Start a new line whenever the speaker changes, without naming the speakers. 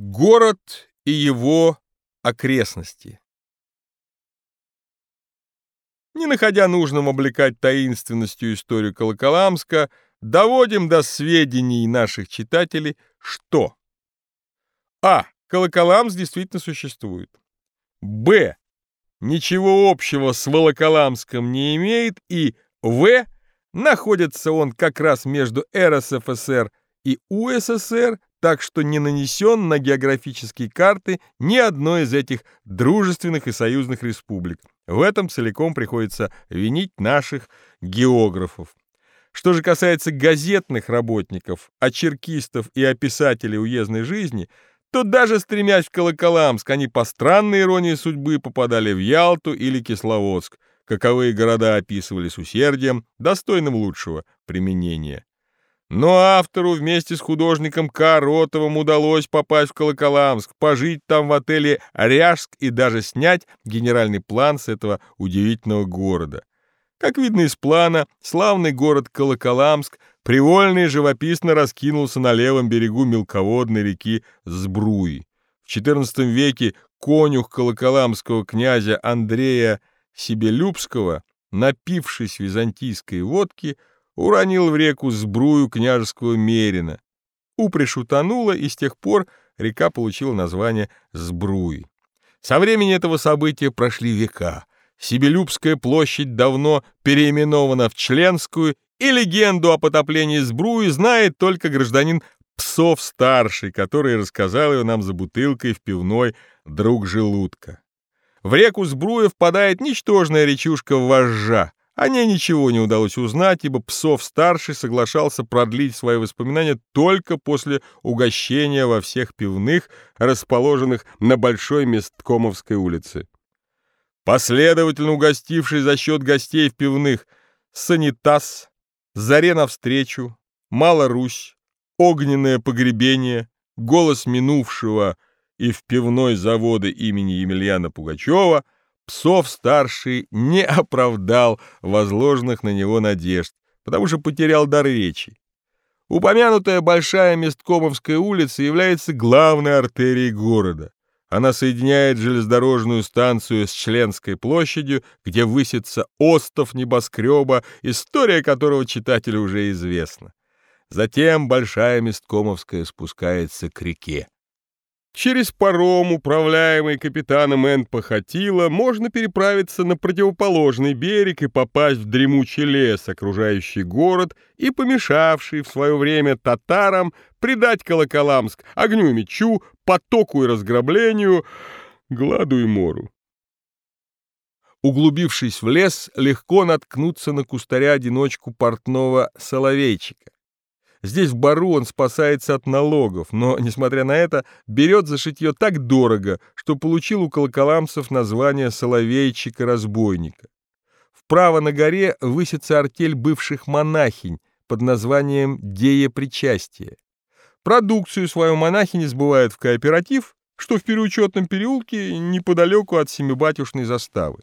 Город и его окрестности Не находя нужным облекать таинственностью историю Колоколамска, доводим до сведений наших читателей, что А. Колоколамск действительно существует. Б. Ничего общего с Волоколамском не имеет. И В. Находится он как раз между РСФСР и УССР, так что не нанесен на географические карты ни одной из этих дружественных и союзных республик. В этом целиком приходится винить наших географов. Что же касается газетных работников, очеркистов и описателей уездной жизни, то даже стремясь в Колоколамск, они по странной иронии судьбы попадали в Ялту или Кисловодск, каковые города описывали с усердием, достойным лучшего применения. Но автору вместе с художником Каротовым удалось попасть в Колоколамск, пожить там в отеле «Ряжск» и даже снять генеральный план с этого удивительного города. Как видно из плана, славный город Колоколамск привольно и живописно раскинулся на левом берегу мелководной реки Сбруи. В XIV веке конюх колоколамского князя Андрея Себелюбского, напившись византийской водки, уронил в реку сбрую княжеского Мерина. Упряжь утонула, и с тех пор река получила название Сбруй. Со времени этого события прошли века. Сибелюбская площадь давно переименована в Членскую, и легенду о потоплении Сбруи знает только гражданин Псов-старший, который рассказал ее нам за бутылкой в пивной «Друг желудка». В реку Сбруя впадает ничтожная речушка Вожжа, о ней ничего не удалось узнать, ибо Псов-старший соглашался продлить свои воспоминания только после угощения во всех пивных, расположенных на Большой Месткомовской улице. Последовательно угостивший за счет гостей в пивных «Санитас», «Заре навстречу», «Мала-Русь», «Огненное погребение», «Голос минувшего» и в пивной заводы имени Емельяна Пугачева – Псов-старший не оправдал возложенных на него надежд, потому что потерял дар речи. Упомянутая Большая Месткомовская улица является главной артерией города. Она соединяет железнодорожную станцию с Членской площадью, где высится остов небоскреба, история которого читателю уже известна. Затем Большая Месткомовская спускается к реке. Через паром, управляемый капитаном Н. Похотила, можно переправиться на противоположный берег и попасть в дремучий лес, окружающий город и помешавший в свое время татарам предать Колоколамск огню и мечу, потоку и разграблению, гладу и мору. Углубившись в лес, легко наткнуться на кустаря-одиночку портного Соловейчика. Здесь в бару он спасается от налогов, но, несмотря на это, берет за шитье так дорого, что получил у колоколамцев название соловейчика-разбойника. Вправо на горе высится артель бывших монахинь под названием «Дея причастия». Продукцию свою монахини сбывают в кооператив, что в переучетном переулке неподалеку от Семибатюшной заставы.